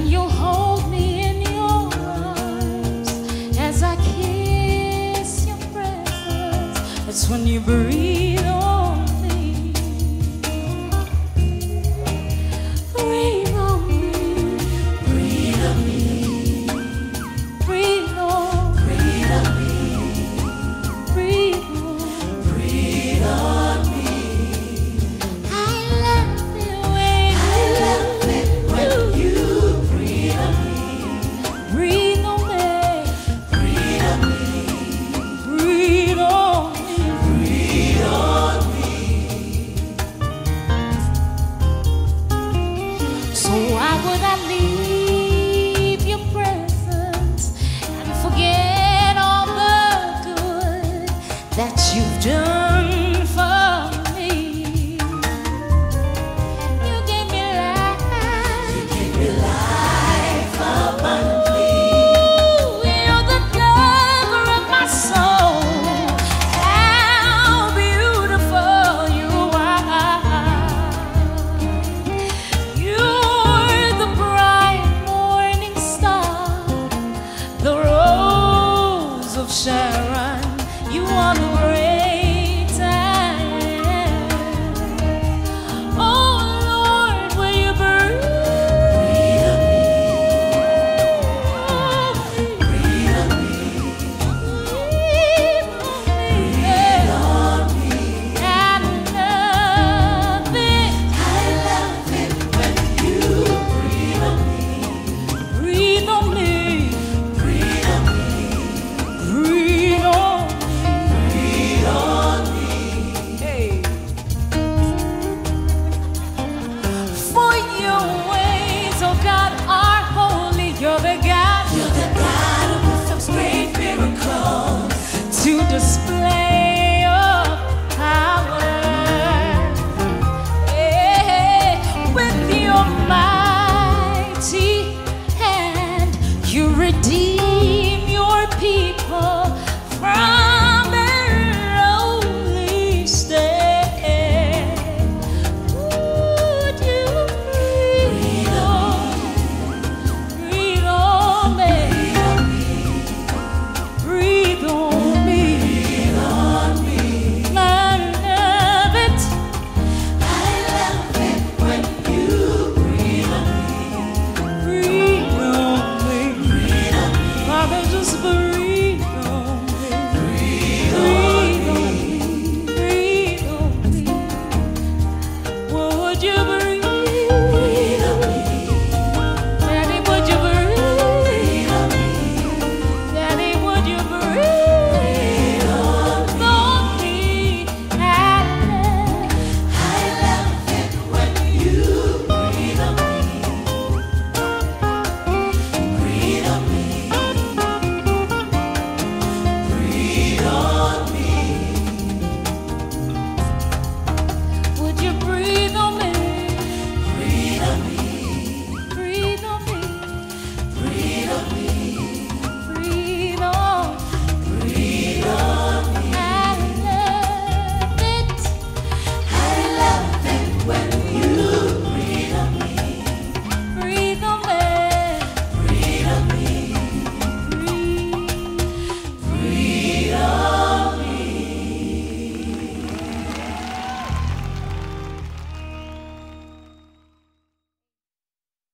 you'll hold me in your arms as I kiss your presence. That's when you breathe on me. Breathe on me. Breathe on me. So why would I leave your presence and forget all the good that you've done? Sharon, you wanna